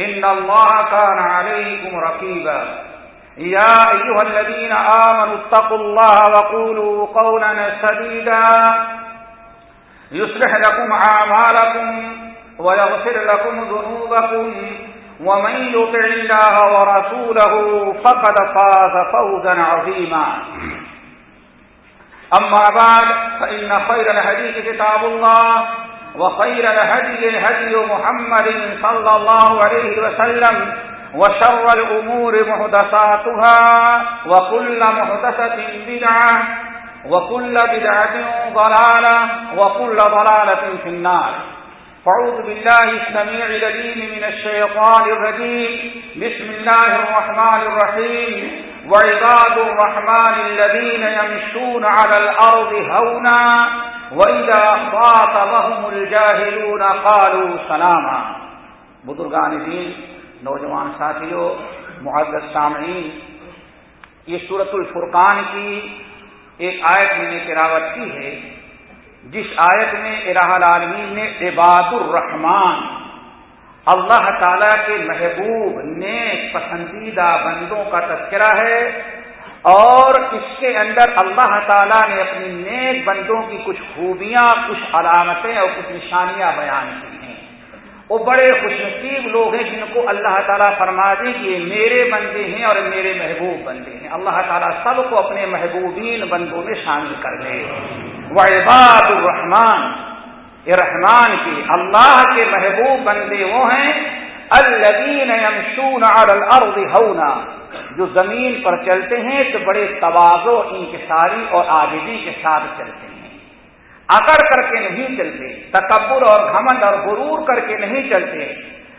إن الله كان عليكم ركيبا يا أيها الذين آمنوا اتقوا الله وقولوا قولا سديدا. يصلح لكم عامالكم ويغفر لكم ذنوبكم. ومن يطع الله ورسوله فقد فاز فوزا عظيما. أما بعد، فإن خير الهديث كتاب الله. وخير الهدي هدي محمد صلى الله عليه وسلم وشر الأمور محدثاتها وكل محدثة بدعة وكل بدعة ضلالة وكل ضلالة في النار. فعوذ بالله السميع لليم من الشيطان الرجيم. بسم الله الرحمن الرحيم. وعباد الرحمن الذين يمشون على الأرض هونا وإذا خاطبهم الجاهلون قالوا سلاما. بزرگان دین، نوجوان ساتھیوں، معزز سامعین، یہ سورت الفرقان کی ایک آیت میں نے تلاوت کی ہے، جس آیت میں الہ العالمین نے عباد الرحمان اللہ تعالی کے محبوب، نیک، پسندیدہ بندوں کا تذکرہ ہے۔ اور اس کے اندر اللہ تعالیٰ نے اپنی نیک بندوں کی کچھ خوبیاں، کچھ علامتیں اور کچھ نشانیاں بیان کی ہیں۔ وہ بڑے خوش نصیب لوگ ہیں جن کو اللہ تعالیٰ فرما دے کہ یہ میرے بندے ہیں اور میرے محبوب بندے ہیں۔ اللہ تعالیٰ سب کو اپنے محبوبین بندوں میں شامل کر لے۔ وہ الرحمان رحمان کی، اللہ کے محبوب بندے وہ ہیں، الذین یمشون علی الارض ہونا جو زمین پر چلتے ہیں، تو بڑے توازو انکساری اور آجدی کے ساتھ چلتے ہیں۔ اکڑ کر کے نہیں چلتے، تکبر اور گھمنڈ اور غرور کر کے نہیں چلتے،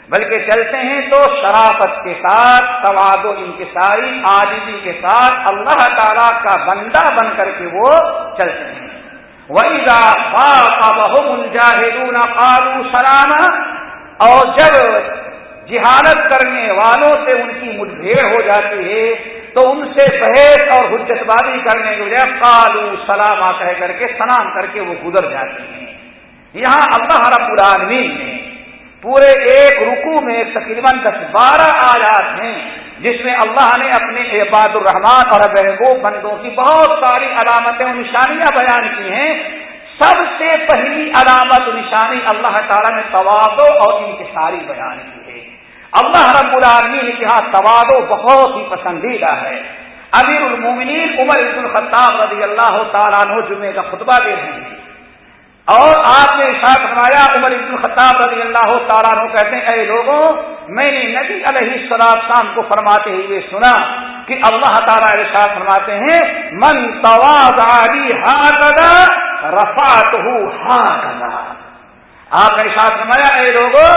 بلکہ چلتے ہیں تو شرافت کے ساتھ تواد و انکساری آجدی کے ساتھ، اللہ تعالی کا بندہ بن کر کے وہ چلتے ہیں۔ وہی جاہدون قالوا سلام اور جب جہالت کرنے والوں سے ان کی مٹبھیڑ ہو جاتی ہے، تو ان سے بحث اور حجت بازی کرنے کے بجائے قالو سلامہ کہہ کر کے سلام کر کے وہ گزر جاتی ہیں۔ یہاں اللہ رب العالمین نے پورے ایک رکو میں تقریباً دس بارہ آیات ہیں، جس میں اللہ نے اپنے عباد الرحمان اور محبوب بندوں کی بہت ساری علامتیں اور نشانیاں بیان کی ہیں۔ سب سے پہلی علامت، نشانی اللہ تعالیٰ نے توازو اور ان کی ساری بیان کی ہے۔ اللہ رب العالمین کے ہاں توادو بہت ہی پسندیدہ ہے۔ امیر المومنین عمر عبد الخطاب رضی اللہ تعالیٰ عنہ جمعے کا خطبہ دے رہے ہیں۔ اور آپ نے ارشاد فرمایا، عمر عبد الخطاب رضی اللہ تعالیٰ عنہ کہتے ہیں، اے لوگوں، میں نے نبی علیہ السلام شام کو فرماتے ہوئے سنا کہ اللہ تعالیٰ ارشاد فرماتے ہیں، من تواز علی ہا رفات ہوں ہاں آپ نے ساتھ فرمایا، اے لوگوں،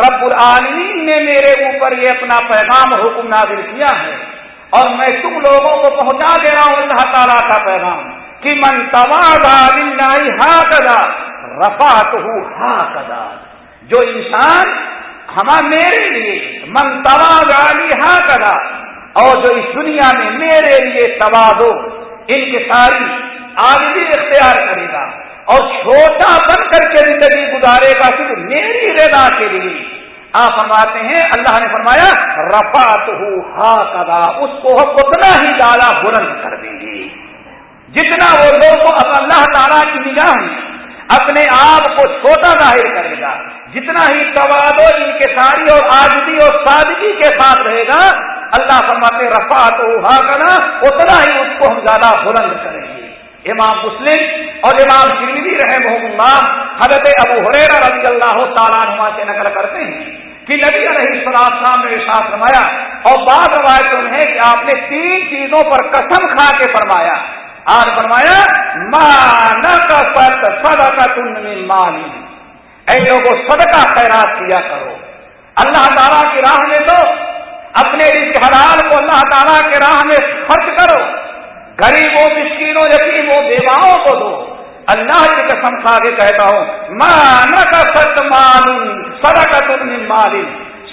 رب العالمین نے میرے اوپر یہ اپنا پیغام حکم نازل کیا ہے اور میں تم لوگوں کو پہنچا دے رہا ہوں، اللہ تعالیٰ کا پیغام۔ کہ من تواز ہا کدا رفات ہوں ہا کدا جو انسان ہما میرے لیے، من تواز علی ہا کدا اور جو اس دنیا میں میرے لیے توازو، ان کی ساری آدمی اختیار کرے گا، اور چھوٹا بن کر کے زندگی گزارے گا صرف میری رضا کے لیے۔ آپ فرماتے ہیں، اللہ نے فرمایا رفات ہو ہا کدا اس کو اتنا ہی زیادہ بلند کر دیں گے۔ جتنا وہ لوگ اللہ تعالیٰ کی نگاہ میں اپنے آپ کو چھوٹا ظاہر کرے گا۔ جتنا ہی تواد و ان کے ساری اور آجدی اور سادگی کے ساتھ رہے گا، اللہ فرماتے رفا تو کرنا اتنا ہی اس کو ہم زیادہ بلند کریں گے۔ امام مسلم اور امام شریری رہے محمد حضرت ابو حریرا رضی اللہ تعالیٰ نما سے نقل کرتے ہیں کہ نبی علیہ السلام نے ساتھ فرمایا، اور بعض روایتوں میں کہ آپ نے تین چیزوں پر قسم کھا کے فرمایا۔ آج فرمایا ماں کا سد سدا کا تم مالی اے لوگوں صدقہ خیرات کیا کرو۔ اللہ تعالیٰ کی راہ میں دو اپنے اس حلال کو اللہ تعالیٰ کی راہ میں خرچ کرو۔ غریبوں، مسکینوں، یتیموں، بیواؤں کو دو۔ اللہ کی قسم کھا کے کہتا ہوں مان کا ست مان سڑک مال.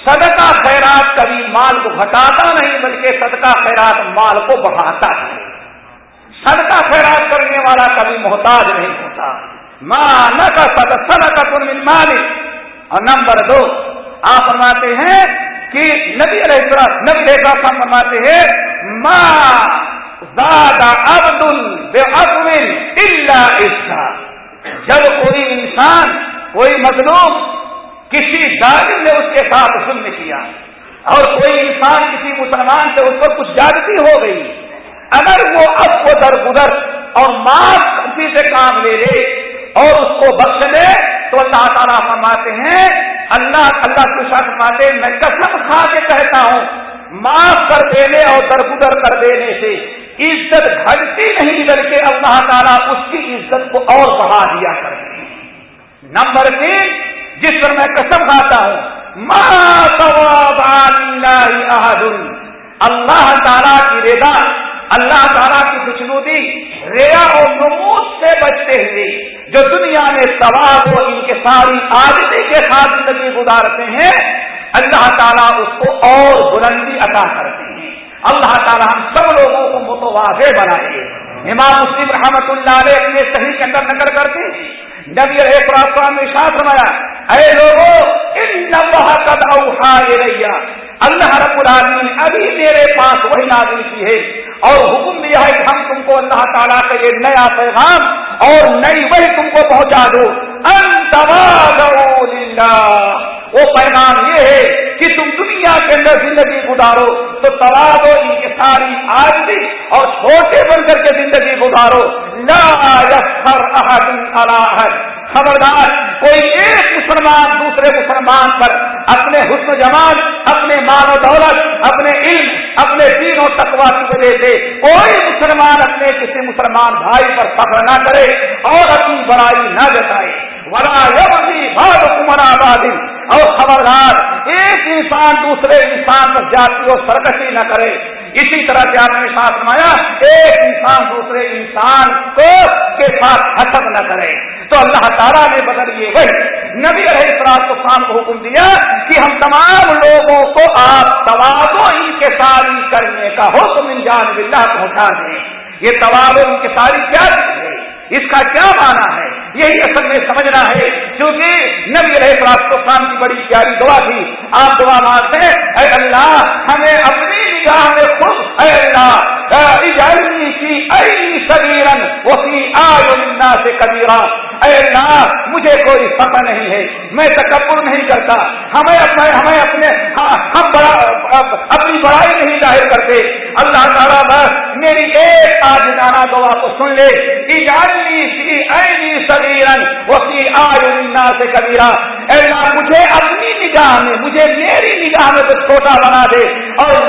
صدقہ خیرات کبھی مال کو گھٹاتا نہیں، بلکہ صدقہ خیرات مال کو بڑھاتا ہے۔ صدقہ خیرات کرنے والا کبھی محتاج نہیں ہوتا۔ ماں کا صدقہ تم مال۔ اور نمبر دو، آپ فرماتے ہیں کہ نبی علیہ نبی صاحب فرماتے ہیں ماں زیادہ بے اللہ عشا جب کوئی انسان، کوئی مظلوم کسی ظالم نے اس کے ساتھ ظلم کیا اور کوئی انسان کسی مسلمان سے اس پر کچھ جادتی ہو گئی اگر وہ اب کو در گزر اور معاف کسی سے کام لے لے اور اس کو بخش دے تو اللہ تعالیٰ فرماتے ہیں، اللہ اللہ کے ساتھ فرماتے میں قسم کھا کے کہتا ہوں، معاف کر دینے اور درگزر کر دینے سے عزت گھٹتی نہیں بلکہ اللہ تعالیٰ اس کی عزت کو اور بڑھا دیا کرتے نمبر تین، جس پر میں قسم کھاتا ہوں ماں اللہ تعالیٰ کی رضا اللہ تعالیٰ کی خوشنودی، ریا اور نمود سے بچتے ہوئے جو دنیا میں ثواب و ان کے ساری آدمی کے ساتھ زندگی گزارتے ہیں، اللہ تعالیٰ اس کو اور بلندی عطا کرتے ہیں۔ اللہ تعالیٰ ہم سب لوگوں کو متوازے بنائے۔ امام مسلم رحمت اللہ علیہ اپنے صحیح کے اندر نقل کرتے ہیں۔ نبی علیہ السلام میں شاہ فرمایا، اے لوگوں ان قد اوحا اللہ رب العالمین ابھی میرے پاس وہی نازل کی ہے۔ اور حکم دیا ہے کہ ہم تم کو اللہ تعالیٰ کا یہ نیا پیغام اور نئی وہی تم کو پہنچا دو۔ وہ پیغام یہ ہے کہ تم دنیا کے اندر زندگی گزارو، تو توادو ان کی ساری آدمی اور چھوٹے بن کر کے زندگی گزارو۔ لا خبردار، کوئی ایک مسلمان دوسرے مسلمان پر اپنے حسن جمال، اپنے مان و دولت، اپنے علم، اپنے دین و تقوا کی وجہ سے کوئی مسلمان اپنے کسی مسلمان بھائی پر فخر نہ کرے اور اپنی بڑائی نہ جتائے۔ ورا بھاگ کمرا بادی اور خبردار، ایک انسان دوسرے انسان پر جاتی اور سرکشی نہ کرے۔ اسی طرح سے آپ نے ساتھ مایا ایک انسان دوسرے انسان کو کے ساتھ حسد نہ کرے۔ تو اللہ تعالیٰ نے بدل یہ وہی نبی علیہ السلام کو خان کو حکم دیا کہ ہم تمام لوگوں کو آپ توازو ان کے ساری کرنے کا حکم انجان بلّہ پہنچا دیں۔ یہ توازو ان کے ساری کیا چیز ہے اس کا کیا مانا ہے؟ یہی اصل میں سمجھنا ہے، کیونکہ نبی رہے کو شام کی بڑی پیاری دعا تھی۔ آپ دعا مانتے اے اللہ، ہمیں اپنی نگاہ میں خود اے اللہ اجالمی کی ای سبیرن وہی آ سے کبیرا اے اللہ مجھے کوئی فتح نہیں ہے. میں تکبر نہیں کرتا. ہمیں اپنے ہمیں اپنے ہاں، ہم بڑا، اپنی بڑائی نہیں ظاہر کرتے. اللہ تعالیٰ بس میری ایک آج جانا دعا کو سن لے. ایجانی سی اینی سبیرن وسی آئنا سے کبیرا اے اللہ مجھے اپنی نگاہ میں، مجھے میری نگاہ میں تو چھوٹا بنا دے. اور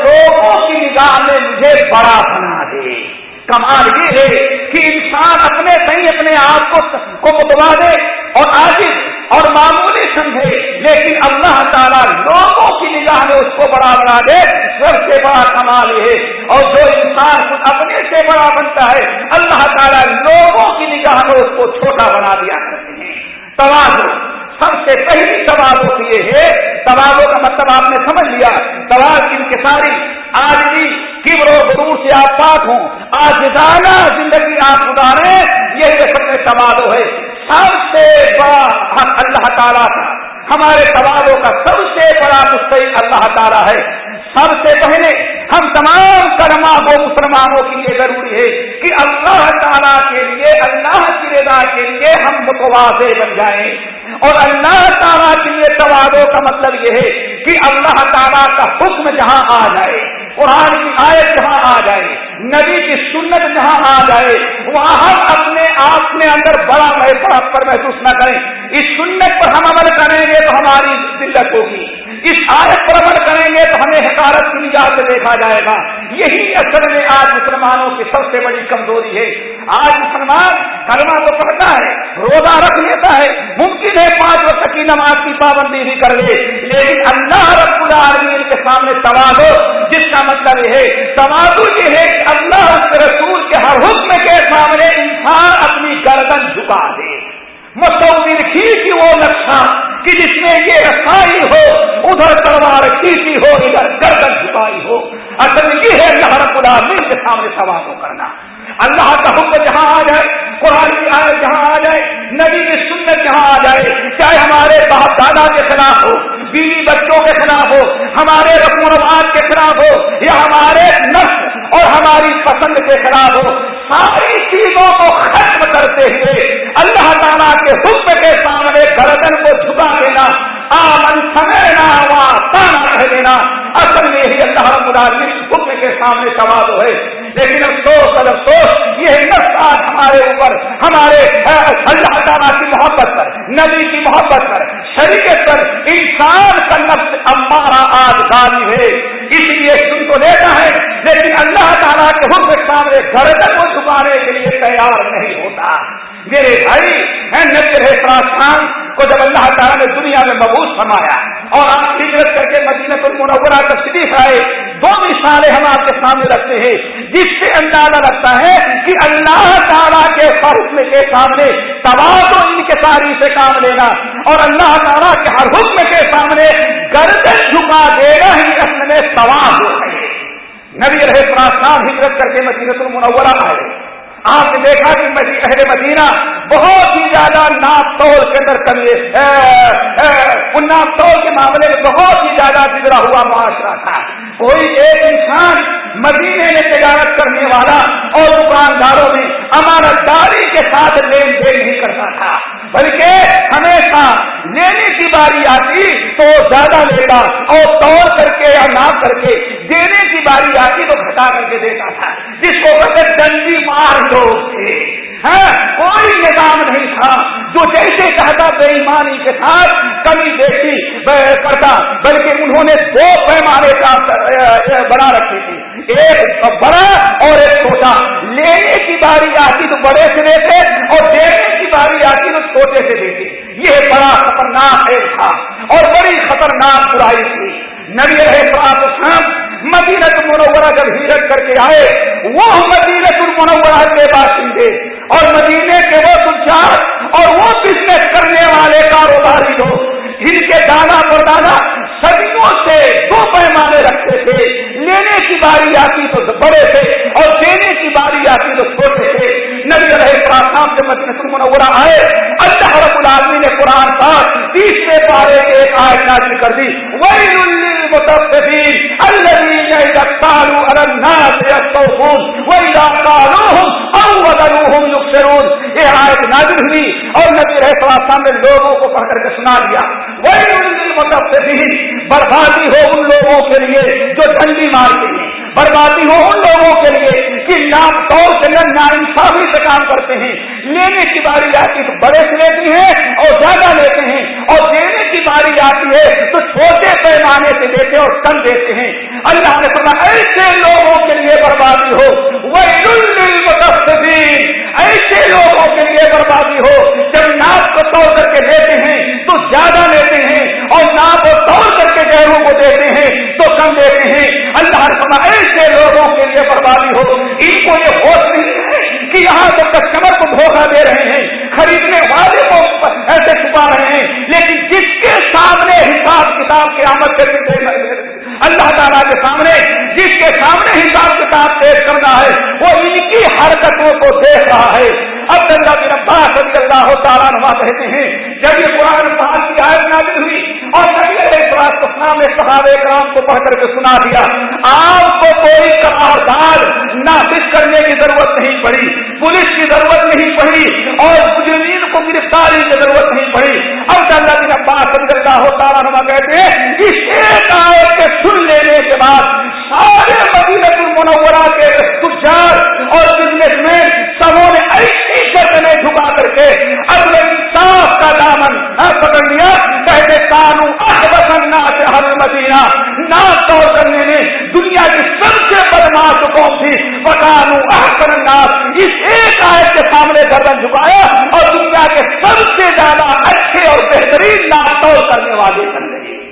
بڑا بنا دے کمال یہ ہے کہ انسان اپنے صحیح اپنے آپ کو متوا دے اور آج اور معمولی سمجھے، لیکن اللہ تعالیٰ لوگوں کی نگاہ میں اس کو بڑا بنا دے۔ سب سے بڑا کمال یہ ہے۔ اور جو انسان خود اپنے سے بڑا بنتا ہے، اللہ تعالیٰ لوگوں کی نگاہ میں اس کو چھوٹا بنا دیا کرتے ہیں۔ توازو سب سے پہلی سوال ہوتی ہے سوالوں کا مطلب آپ نے سمجھ لیا۔ سوال انکساری آج بھی کبر و غرور سے آپ پاک ہوں۔ آج زیادہ زندگی آپ گزارے یہی سب میں سوالوں ہے۔ سب سے بڑا حق اللہ تعالیٰ کا۔ ہمارے سوالوں کا سب سے بڑا مستحق اللہ تعالیٰ ہے۔ سب سے پہلے ہم تمام کرما کو مسلمانوں کے لیے ضروری ہے کہ اللہ تعالیٰ کے لیے، اللہ کی رضا کے لیے ہم متوازے بن جائیں۔ اور اللہ تعالیٰ کے لیے توازوں کا مطلب یہ ہے کہ اللہ تعالیٰ کا حکم جہاں آ جائے، قرآن کی آیت جہاں آ جائے نبی کی سنت جہاں آ جائے، وہاں ہم اپنے آپ میں اندر بڑا پر محسوس نہ کریں۔ اس سنت پر ہم عمل کریں گے تو ہماری دلت ہوگی۔ اس آیت پر عمل کریں گے تو ہمیں حکارت کی نگاہ سے دیکھا جائے گا۔ یہی اصل میں آج مسلمانوں کی سب سے بڑی کمزوری ہے۔ آج مسلمان کلمہ تو پڑھتا ہے، روزہ رکھ لیتا ہے، ممکن ہے پانچ وقت کی نماز کی پابندی بھی کر لے۔ لیکن اللہ رب العالمین کے سامنے توازو جس کا مطلب یہ ہے توازو یہ ہے کہ اللہ کے رسول کے ہر حکم کے سامنے انسان اپنی گردن جھکا دے۔ مطلب مصور کھینچی وہ نقشہ کہ جس میں یہ رسائی ہو، ادھر تلوار کھینچی ہو، ادھر گردن چھپائی ہو۔ اصل یہ ہے اللہ رب العالمین کے سامنے سوال کرنا۔ اللہ کا حکم جہاں آ جائے، قرآن کی آیت جہاں آ جائے، نبی کی سنت جہاں آ جائے، چاہے ہمارے باپ دادا کے خلاف ہو، بیوی بچوں کے خلاف ہو، ہمارے رسم و رواج کے خلاف ہو، یا ہمارے نفس اور ہماری پسند کے خلاف ہو ساری چیزوں کو ختم کرتے ہوئے اللہ تعالیٰ کے حکم کے سامنے گردن کو جھکا دینا، آمن سمینا وا تانا کہہ دینا۔ اصل میں ہی اللہ رب العالمین حکم کے سامنے سوال ہے لیکن افسوس اور افسوس، یہ نفس آج ہمارے اوپر، ہمارے اللہ تعالیٰ کی محبت پر، نبی کی محبت پر، شریعت پر انسان کا نفس ہمارا آج گالی ہے۔ اس لیے سن تو لیتا ہے لیکن اللہ تعالیٰ کے حکم کے سامنے گردن کو چھپانے کے لیے تیار نہیں ہوتا۔ میرے بھائی نبی رہے خان کو جب اللہ تعالیٰ نے دنیا میں مبوس فرمایا اور آپ ہجرت کر کے مدینہ المنورہ کا شریف آئے دو مثالیں ہم آپ کے سامنے رکھتے ہیں۔ جس سے اندازہ رکھتا ہے کہ اللہ تعالیٰ کے حکم کے سامنے تباہ ان کے تاریخ سے کام لینا اور اللہ تعالیٰ کے ہر حکم کے سامنے گردن جھکا دینا ہی یعنی اصل میں سوال ہو ہے۔ نبی رہے پراسان ہجرت کر کے مدینہ المنورہ آئے آپ نے دیکھا کہ اہل مدینہ بہت ہی زیادہ ناپ تول کے اندر کمی ان ناپ تول کے معاملے میں بہت ہی زیادہ بگڑا ہوا معاشرہ تھا۔ کوئی ایک انسان مدینے میں تجارت کرنے والا اور دکانداروں میں امانت داری کے ساتھ لین دین نہیں کرتا تھا۔ بلکہ ہمیشہ لینے کی باری آتی تو زیادہ لے گا اور توڑ کر کے یا نہ کر کے دینے کی باری آتی تو گھٹا کر کے دیتا تھا، جس کو کہتے ڈنڈی مار دو کوئی نظام نہیں تھا۔ جو جیسے چاہتا بے ایمانی کے ساتھ، کمی دیکھی کرتا، بلکہ انہوں نے دو پیمانے کا بنا رکھی تھی۔ ایک بڑا اور ایک چھوٹا۔ لینے کی باری آتی تو بڑے سے دیتے اور دینے کی باری آتی تو چھوٹے سے دیتے۔ یہ بڑا خطرناک ایک تھا اور بڑی خطرناک برائی تھی۔ نبی رہے مدینت منورہ جب ہیرت کر کے آئے، وہ مدینت المنورہ کے باشندے اور مدینے کے وہ سجاد اور وہ بزنس کرنے والے کاروباری لوگ، جن کے دانا پر دانا صدیوں سے دو پیمانے رکھتے تھے، لینے کی باری آتی تو بڑے تھے اور دینے کی باری آتی تو چھوٹے تھے۔ نبی رہے پراسام سے مدینہ منورہ آئے، اللہ رب العالمین نے قرآن پاک تیسرے پارے کے ایک آیت نازل کر دی، ویل للمطففین الذين اذا قالوا على الناس يستوفون واذا قالوهم او وزنوهم يخسرون۔ یہ آیت نازل ہوئی اور نبی رہے پراسام نے لوگوں کو پڑھ کر کے سنا دیا۔ ویل للمطففین بربادی ہو ان لوگوں کے لیے جو ٹھنڈی مارتے ہیں۔ بربادی ہو ان لوگوں کے لیے کہ نام طور سے نا انصافی سے کام کرتے ہیں۔ لینے کی باری آتی تو بڑے سے لیتے ہیں اور زیادہ لیتے ہیں۔ اور دینے کی باری آتی ہے تو چھوٹے پیمانے سے دیتے اور کم دیتے ہیں۔ اللہ نے فرما ایسے لوگوں کے لیے بربادی ہو۔ وہ ایسے لوگوں کے لیے بربادی ہو۔ جب ناپ کو توڑ کر کے لیتے ہیں تو زیادہ لیتے ہیں۔ اور ناپ کو توڑ کر کے گہروں کو دیتے ہیں تو کم دیتے ہیں۔ اللہ سما ایسے لوگوں کے لیے بربادی ہو۔ ان کو یہ ہوش نہیں کہ یہاں تو کسٹمر کو دھوکہ دے رہے ہیں، خریدنے والے کو ایسے چھپا رہے ہیں، لیکن جس کے سامنے حساب کتاب کے آمد ہیں اللہ تعالیٰ کے سامنے، جس کے سامنے حساب کتاب پیش کرنا ہے، وہ ان کی حرکتوں کو دیکھ رہا ہے۔ اب اللہ بن عباس رضی اللہ تعالیٰ نما کہتے ہیں، جب یہ قرآن پاک کی آیت نازل ہوئی اور نبی علیہ السلام نے صحابہ کرام کو پڑھ کر کے سنا دیا، آپ کو کوئی قرارداد نافذ کرنے کی ضرورت نہیں پڑی، پولیس کی ضرورت نہیں پڑی اور مجرمین کو گرفتاری کی ضرورت نہیں پڑی۔ اب اللہ بن عباس رضی اللہ تعالیٰ نما کہتے ہیں اس ایک آیت کے سن لینے کے بعد سارے مدینہ المنورہ کے تجار اور بزنس مین سبوں نے ایسی شرط میں جھکا کر کے اپنے صاف کا دامن ہاں، پکڑ لیا۔ کہتے کانو احبسنا سے ہر مدینہ نہ طور کرنے میں دنیا کی سب سے بدماش قوم تھی بکانو احسن الناس. اس ایک آیت کے سامنے گردن جھکایا اور دنیا کے سب سے زیادہ اچھے اور بہترین نام کرنے والے بن گئے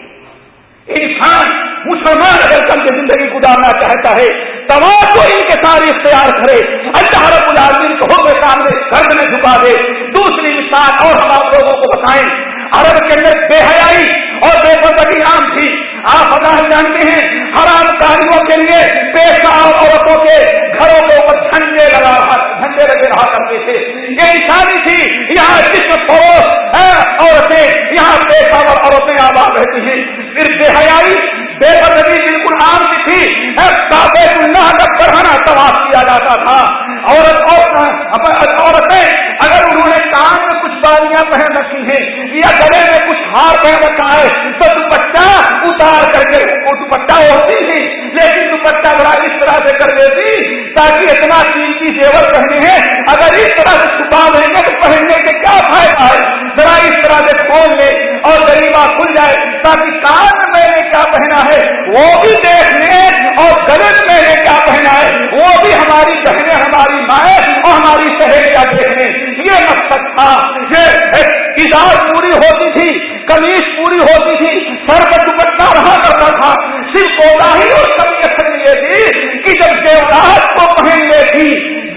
انسان، مسلمان اگر کل کی زندگی گزارنا چاہتا ہے، تمام کو ان کے سارے اختیار کرے۔ اللہ رب العالمین کو کے سامنے گرد میں جھکا دے۔ دوسری مثال اور ہم آپ لوگوں کو بتائیں۔ عرب کے اندر بے حیائی اور بے پتری عام تھی۔ آپ اللہ جانتے ہیں، حرام کاریوں کے لیے پیشہ اور عورتوں کے گھروں کے اوپر جھنڈے لگا رہا جھنڈے لگے رہا کرتے تھے۔ یہ انسانی تھی۔ یہاں جسم فروش عورتیں یہاں پیشہ اور عورتیں آباد رہتی ہیں۔ پھر بے حیائی، بے بدری بالکل عام کی تھی۔ اللہ تک پڑھانا تباہ کیا جاتا تھا۔ عورت عورتیں، اگر انہوں نے کان میں کچھ رکھی ہیں یا گلے میں کچھ ہار پہن رکھا ہے، تو دوپٹہ اتار کر کے وہ دوپٹہ ہوتی تھی، لیکن دوپٹہ بڑا اس طرح سے کر دیتی تاکہ اتنا چیز قیمتی زیور پہنے ہیں اگر اس طرح سے چھپا دیں گے تو پہننے کے کیا فائدہ ہے؟ ذرا اس طرح سے کھول لے اور غریبہ کھل جائے تاکہ کان میں نے کیا پہنا ہے؟ وہ بھی دیکھ لیں اور گلے میں نے کیا پہنا ہے؟ وہ بھی ہماری بہنیں، ہماری مائیں اور ہماری سہیلیاں دیکھ لیں؟ یہ مقصد تھا۔ یہ کتاب پوری ہوتی تھی، کمیز پوری ہوتی تھی، سر کا دوپٹہ رہا کرتا تھا۔ صرف ہی اور کمی یہ تھی کہ جب دیوراج کو پہن لے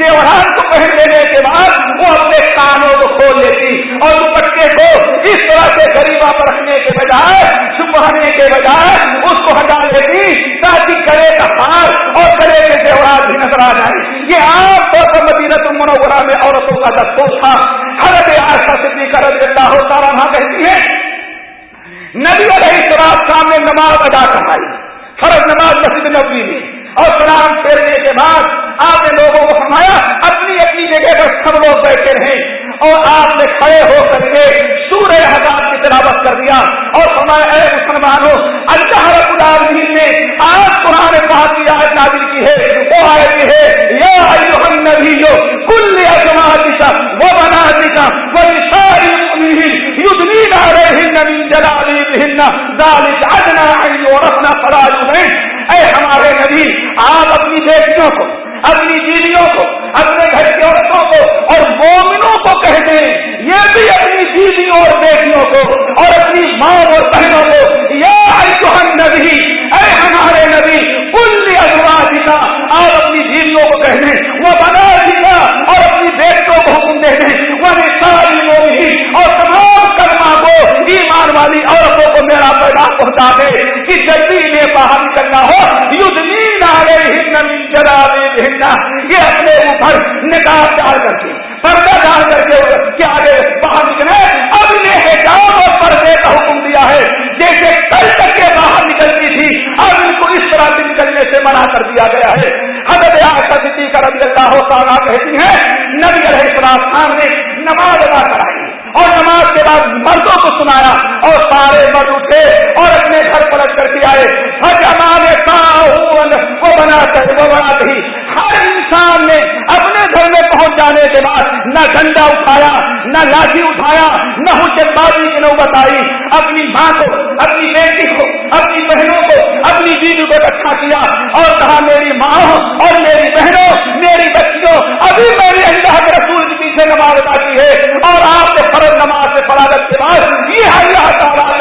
تھی کو پہن لینے کے بعد وہ اپنے کانوں کو کھول لیتی اور دوپٹے کو اس طرح سے غریبا پر رکھنے کے بجائے، چھپانے کے بجائے اس کو ہٹا لیتی تاکہ گلے کا ہار اور گلے کے دیوہار بھی نظر آ جائے۔ یہ عام طور پر مدینہ منورہ میں عورتوں کا دستور تھا، حضرت آشا صدی کا رضی اللہ تعالیٰ کہتی ہے نبی علیہ السلام سامنے نماز ادا کرائی فرض نماز مسجد نبی میں۔ اور سلام پھیرنے کے بعد آپ نے لوگوں کو فرمایا، اپنی اپنی جگہ پر سب لوگ بیٹھے رہے اور آپ نے کھڑے ہو کر کے سورہ حضاب کی تلاوت کر دیا اور فرمایا، اے مسلمانوں، اللہ رب العالمین نے آج قرآن پاک کی آیت نازل کی ہے، وہ آیت ہے، یا ایوہ النبی جو کل ازواجک و بناتک و نساء المؤمنین یدنین علیہن من جلالہن ذالک ادنا ان یورثنا فلا یؤمن. اے ہمارے نبی، آپ اپنی بیٹیوں کو اپنی بیویوں کو، اپنے گھر کی عورتوں کو اور مومنوں کو کہہ دیں۔ یہ بھی اپنی بیویوں اور بیٹیوں کو اور اپنی ماں اور بہنوں کو، یا نبی اے ہمارے نبی، کل ازواج کا آپ اپنی بیویوں کو کہہ دیں، وہ بنا دیا اور اپنی بیٹوں کو حکم دے دیں۔ یہ اپنے اوپر نکال ڈال کر کے، پردہ ڈال کر کے کیا باہر نکلے۔ اب نے حجاب اور پردے کا حکم دیا ہے۔ جیسے کل تک کے باہر نکلتی تھی، اب ان کو اس طرح سے نکلنے سے منع کر دیا گیا ہے۔ حضرت آشا صدیقہ رضی اللہ تعالیٰ کہتی ہیں، نبی علیہ السلام خان نے نماز ادا کرائی۔ اور نماز کے بعد مردوں کو سنایا اور سارے مرد اٹھے اور اپنے گھر پلٹ کر کے آئے۔ ہر ہمارے وہ بنا کر وہ بنا کر ہر انسان نے اپنے گھر میں پہنچ جانے کے بعد نہ ڈنڈا اٹھایا، نہ لاٹھی اٹھایا، نہ حجت بازی کی نوبت آئی۔ اپنی ماں کو، اپنی بیٹی کو، اپنی بہنوں کو، اپنی بیوی کو اکٹھا کیا اور کہا، میری ماں اور میری بہنوں، میری بچیوں، ابھی میری اللہ کے رسول سے نماز ادا کی ہے اور آپ نے فرض نماز سے فراغت کے بعد یہ اللہ تعالیٰ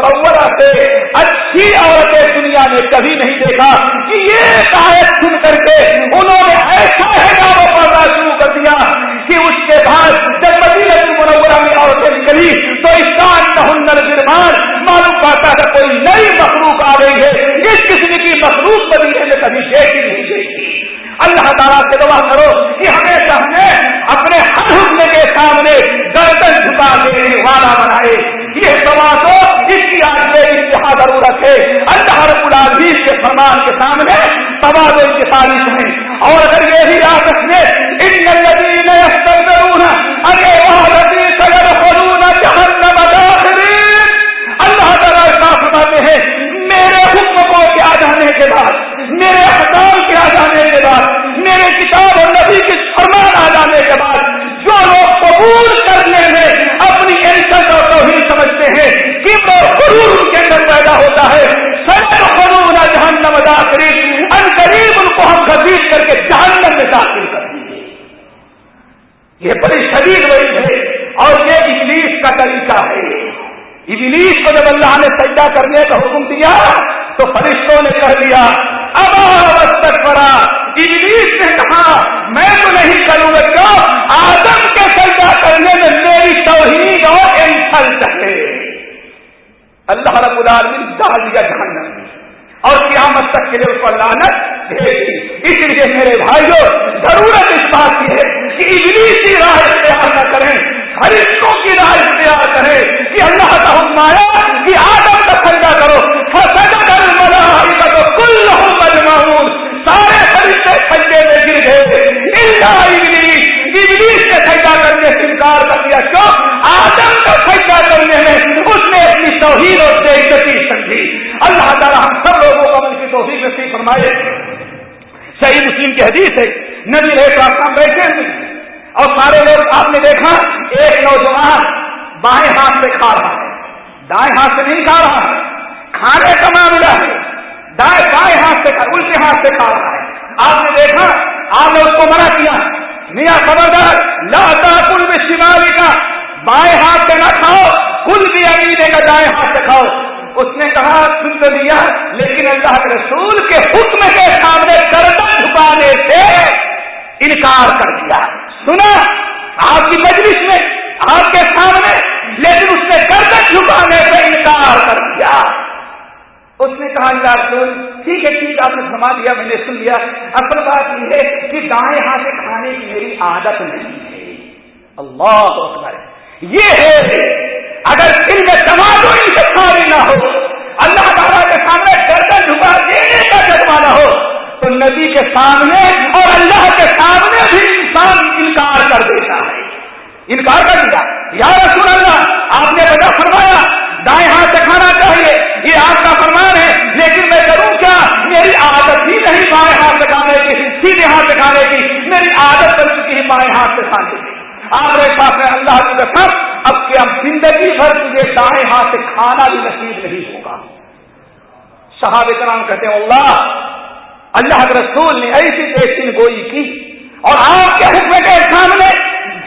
مدینہ مرورہ سے اچھی عورتیں دنیا میں کبھی نہیں دیکھا کہ یہ آیت سن کر کے انہوں نے ایسا ہے پڑھنا شروع کر دیا کہ اس کے بعد جب مدینہ مرورہ میں عورتیں نکلی تو اس کا ہنر گرمان معلوم پاتا تھا کوئی نئی مخلوق آ گئی ہے۔ اس قسم کی مخلوق مدینے میں کبھی دیکھی نہیں دیکھی اللہ تعالیٰ سے دعا کرو کہ ہمیشہ ہمیں اپنے ہر حکم کے سامنے گردن جھکا دینے والا بنائے۔ یہ دعا تو اس کی آج میں انتہا ضرورت ہے۔ اللہ رب العزیز کے فرمان کے سامنے سوا کی تعریف ہے۔ اور اگر یہ بھی یاد رکھنے، ان ندی میں ارے وہ سگر جہنم اللہ تعالیٰ کا فرماتے ہیں، میرے حکم کو کیا جانے کے بعد، میرے حکام کے آ جانے کے بعد میرے کتاب اور نبی کے فرمان آ جانے کے بعد جو لوگ قبول کرنے میں اپنی عزت اور توحید سمجھتے ہیں کہ وہ غرور ان کے اندر پیدا ہوتا ہے۔ سچ قرون جہنم داخری ان قریب ان کو ہم خدیش کر کے جہنم میں داخل کر دیں گے۔ یہ بڑی شدید وعید ہے اور یہ انگلش کا طریقہ ہے۔ ابلیس کو جب اللہ نے سجدہ کرنے کا حکم دیا، تو فرشتوں نے کہہ دیا اب تک پڑا ابلیس نے کہا، میں تو نہیں کروں گا کیوں آدم کے سجدہ کرنے میں میری توحید اور انسلٹ ہے. اللہ رب العالمین ڈال دیا جہنم اور قیامت تک کے لیے اس پر لانت بھیجی اس لیے میرے بھائیوں، ضرورت اس بات کی ہے کہ ابلیسی راہ اختیار نہ کریں، فرشتوں کی رائے اختیار کرے کہ اللہ کا حکم آیا کہ آدم کا سجدہ کرو۔ تو گئے ابلیس ابلیس کے سجدہ کرنے سے انکار کر دیا۔ کیوں؟ آدم کا سجدہ کرنے میں اس نے اپنی توحید اور بے عزتی سمجھی۔ اللہ تعالیٰ ہم سب لوگوں کو اپنی توحید میں فرمائے۔ صحیح مسلم کی حدیث ہے، نبی رہے تو آپ بیٹھے ہیں؟ اور سارے لوگ آپ نے دیکھا، ایک نوجوان بائیں ہاتھ سے کھا رہا ہے۔ دائیں ہاتھ سے نہیں کھا رہا ہے۔ کھانے کا معاملہ ہے۔ دائیں بائیں ہاتھ سے الٹے ہاتھ سے کھا رہا ہے۔ آپ نے دیکھا آپ نے اس کو منع کیا۔ میاں خبردار لاتا کل بھی شمالی کا، بائیں ہاتھ سے نہ کھاؤ کل بھی امیدے کا دائیں ہاتھ سے کھاؤ۔ اس نے کہا، سن تو لیا، لیکن اللہ کے رسول کے حکم کے سامنے گردن جھکانے سے انکار کر دیا۔ سنا، آپ کی مجلس میں، آپ کے سامنے، لیکن اس نے گردن جھکانے سے انکار کر دیا۔ اس نے کہا، اللہ رسول، ٹھیک ہے، ٹھیک آپ نے سما دیا، میں نے سن لیا۔ اصل بات یہ ہے کہ دائیں ہاتھ سے کھانے کی میری عادت نہیں ہے۔ اللہ اکبر۔ یہ ہے اگر دل میں تمام کھانے نہ ہو، اللہ تعالیٰ کے سامنے گردن جھکا دینے کا جذبہ ہو، تو نبی کے سامنے اور اللہ کے سامنے بھی انسان انکار کر دیتا ہے۔ انکار کر دیا۔ یا رسول اللہ، آپ نے وجہ فرمایا، دائیں ہاتھ سے کھانا چاہیے۔ یہ آپ کا فرمان ہے، لیکن میں کروں کیا؟ میری عادت ہی نہیں بائیں ہاتھ سے کھانے کی، سیدھے ہاتھ سے کھانے کی، میری عادت بن چکی ہے بائیں ہاتھ سے کھانے کی۔ آپ میرے پاس میں اللہ کی قسم، اب کیا زندگی بھر تجھے دائیں ہاتھ سے کھانا بھی نصیب نہیں ہوگا۔ صحابہ کرام کہتے ہیں، اللہ اللہ کے رسول نے ایسی پیشن گوئی کی اور آپ کے حکم کے سامنے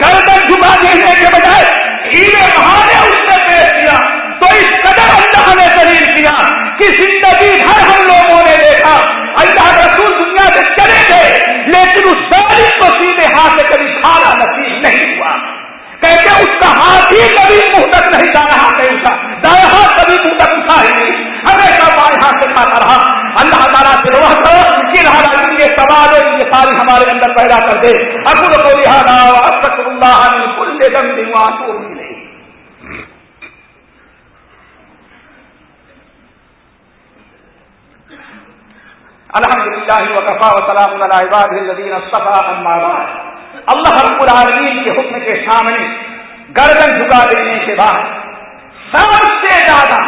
گردن جھکا دینے کے بجائے ہیرے بہانے اس نے پیش کیا۔ تو اس قدر اللہ نے دلیل کیا کہ زندگی بھر ہم لوگوں نے دیکھا۔ اللہ رسول دنیا سے چلے گئے، لیکن اس ساری کو سیدھے ہاتھ سے کبھی کھانا نصیب نہیں ہوا۔ کہتے اس کا ہاتھ ہی کبھی منہ تک نہیں دایا ہاتھ نہیں اٹھا دایا ہاتھ کبھی منہ تک اٹھا ہی نہیں۔ ہمیشہ بائیں ہاتھ سے کھاتا رہا۔ اللہ تعالیٰ سے دعا کرو کہ لہٰذا یہ سوال اور یہ ساری ہمارے اندر پیدا کر دے۔ اکل کو لہٰذا استغفر اللہ من کل ذنب واتوب الیہ۔ الحمد للہ وکفا وسلام علی عباد الذین اما بعد۔ اللہ رب العالمین کے حکم کے سامنے گردن جھکا دینے کے بعد سب سے زیادہ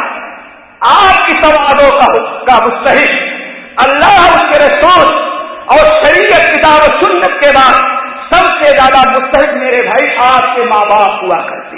آپ کی سوالوں کا مستحق اللہ اس کے رسول اور شریعت، کتاب و سنت کے بعد سب سے زیادہ مستحق میرے بھائی آپ کے ماں باپ ہوا کرتے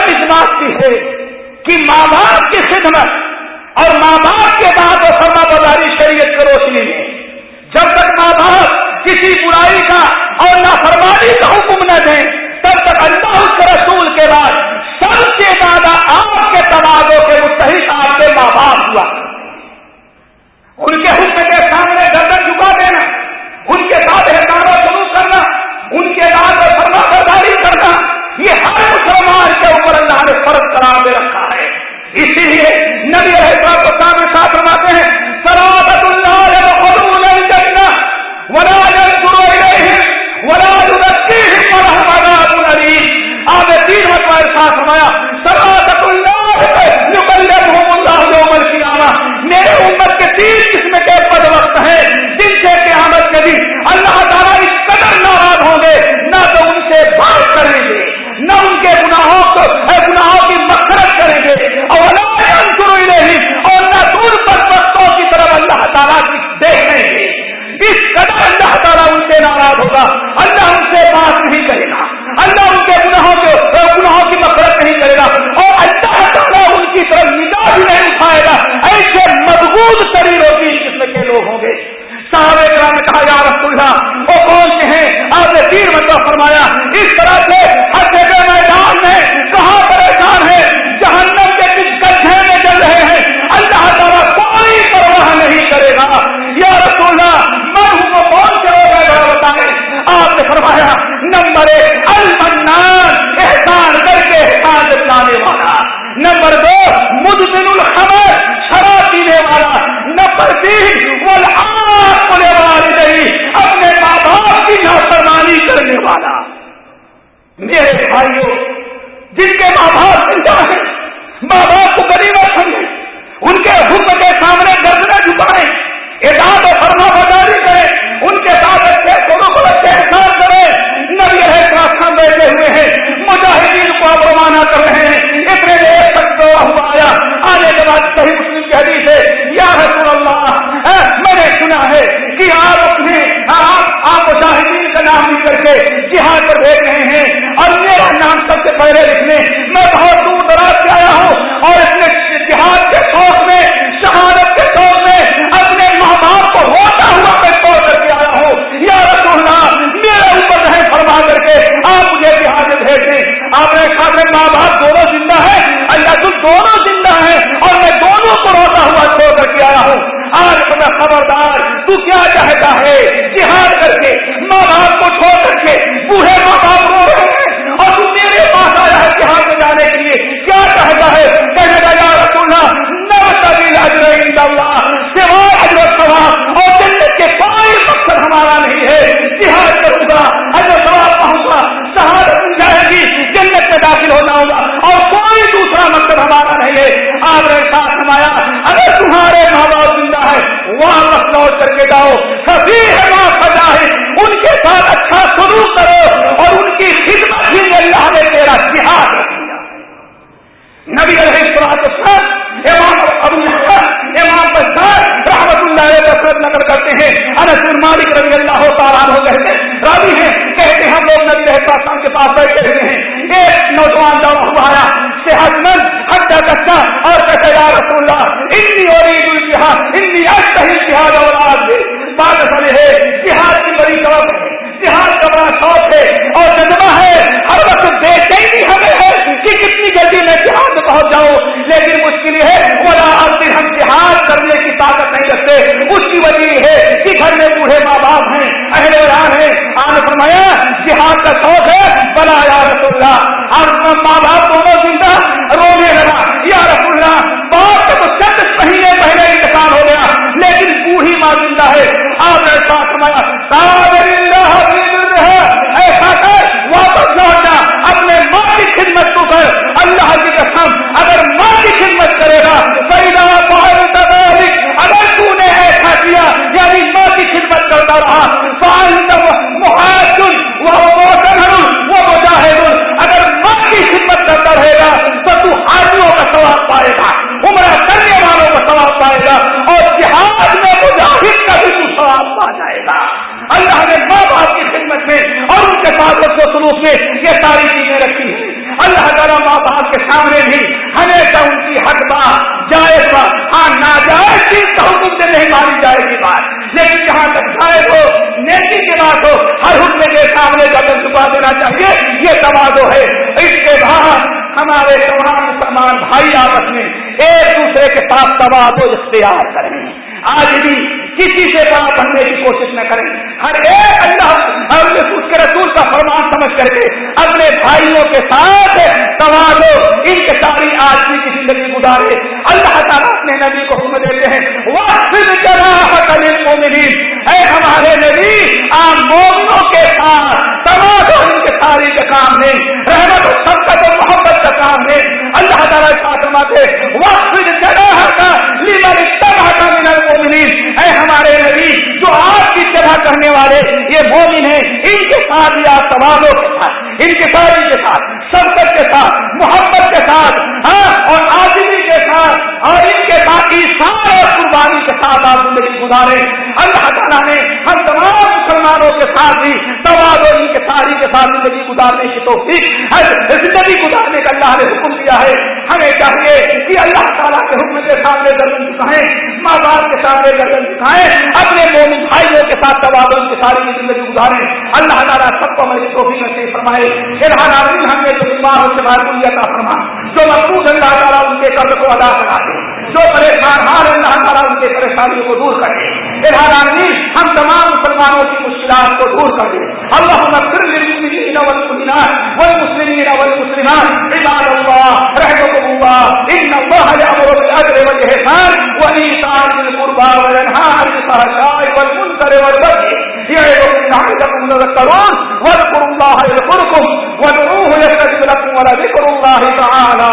إما يبلغن عندك الكبر أحدهما خدمت اور ماں باپ کے بعد و فرما بازاری شریعت کی روشنی میں جب تک ماں باپ کسی برائی کا اور نافرمانی کا حکم نہ دیں، تب تک اللہ اس کے رسول کے بعد سب سے زیادہ آپ کے تبادوں کے متحد آپ کے ماں باپ ہوا۔ ان کے حکم کے سامنے گردن چکا دینا، ان کے ساتھ احسانوں شروع کرنا، ان کے بعد فرما برداری کرنا یہ ہر مسلمان کے اوپر اللہ نے فرض قرار دے رکھا ہے۔ اسی لیے نبی رہتا ساتھ رواتے ہیں سرابت اللہ ولا ينظر إليهم ولا يذكيهم ولهم عذاب أليم آپ نے تین مرتبہ ارشاد فرمایا سراتت اللہ یقلبهم اللہ یوم القیامہ۔ میرے امت کے تین قسم کے پد وقت ہیں۔ جن سے قیامت کے دن اللہ تعالیٰ اس قدر ناراض ہوں گے، نہ تو ان سے بات کریں گے۔ نہ ان کے ماں بولا اب ہم جہاد کرنے کی طاقت نہیں رکھتے۔ اس کی وجہ یہ ہے کہ گھر میں بوڑھے ماں باپ ہیں، اہل اران ہیں۔ آن فرمایا، جہاد کا شوق ہے۔ بلا یا رسول اللہ اور ماں باپ دونوں زندہ رونے لگا۔ یا رسول اللہ باپ تو چند مہینے پہلے انتقال ہو گیا، لیکن بوڑھی ماں زندہ ہے۔ آپ نے ساتھ فرمایا ایسا کر واپس لوٹ جا اپنے ماں کی خدمت کو کر۔ اللہ کی قسم اگر ماں کی خدمت کرے گا اگر تو نے ایسا کیا یعنی ماں کی خدمت کرتا رہا وہ وہ مجاہد اگر ماں کی خدمت کرتا رہے گا، تو تو حاجیوں کا ثواب پائے گا، عمرہ کرنے والوں کا ثواب پائے گا، اور جہاز میں مجاہد کا بھی تو ثواب پا جائے گا۔ اللہ نے ماں باپ کی خدمت میں اور ان کے ساتھ و سلوک میں یہ ساری چیزیں رکھی ہیں اللہ تعالیٰ ماں باپ کے سامنے بھی ہمیشہ ان کی حق بات جائے بات ہاں ناجائز چیز کا حکم سے نہیں مانی جائے گی بات۔ لیکن جہاں تک جائے ہو نیتی کی بات ہو، ہر حکم کے سامنے کا تجربہ دینا چاہیے، یہ تبادو ہے۔ اس کے بعد ہمارے تمام مسلمان بھائی آپس میں ایک دوسرے کے ساتھ تبادو اختیار کریں۔ آج بھی کسی سے بڑا بننے کی کوشش نہ کریں۔ ہر ایک اللہ اور اس کے رسول کا فرمان سمجھ کر کے اپنے بھائیوں کے ساتھ توازو ان کے ساری آج کی زندگی گزارے۔ اللہ تعالیٰ اپنے نبی کو حکم دیتے ہیں وہ اے ہمارے نبی، آپ مومنوں کے ساتھ توازو ان کے ساری کا کام ہے رحمت و سبقت و محبت کا کام ہے اللہ تعالیٰ کا وقت جگہ کا لیمن اشتبہ کا من المؤمنین اے ہمارے نبی جو آپ کی طرح کرنے والے، یہ مومن ہیں، ان کے ساتھ یا سوالوں کے ساتھ ان کے ساتھ ان کے ساتھ سبقت کے ساتھ، محبت کے ساتھ ہاں اور آزمی کے ساتھ، اور ان کے ساتھ ایسان اور قربانی کے ساتھ آپ زندگی گزارے۔ اللہ تعالیٰ نے ہم تمام مسلمانوں کے ساتھ بھی سوال اور کے ساری کے ساتھ زندگی گزارنے کی تو زندگی گزارنے کا اللہ نے حکم دیا ہے۔ ہمیں چاہیے کہ اللہ تعالیٰ کے حکم کے سامنے گردن چکائیں ماں باپ کے سامنے گردن چکائیں اپنے مومن بھائیوں کے ساتھ توازن کی ساری کی زندگی گزاریں۔ اللہ تعالیٰ سب کو ہماری توفیق نصیب فرمائے۔ ارحان عالمی ہم نے جو بیمار ہو سے بار کا فرما۔ جو مقبوض اللہ تعالیٰ ان کے قرض کو ادا کرا دے۔ جو پریشان ہار اللہ تعالیٰ ان کے پریشانیوں کو دور کر دے۔ ارحان عالمی ہم تمام مسلمانوں کی مشکلات کو دور کر دے۔ اللہ پھر للمؤمنين والمؤمنات والمسلمين والمسلمات، عباد الله رحمكم الله إن الله يأمر بالعدل والإحسان وإيتاء ذي القربى وينهى عن الفحشاء والمنكر والبغي يعظكم لعلكم تذكرون واذكروا الله يذكركم وادعوه يستجب لكم ولذكر الله تعالى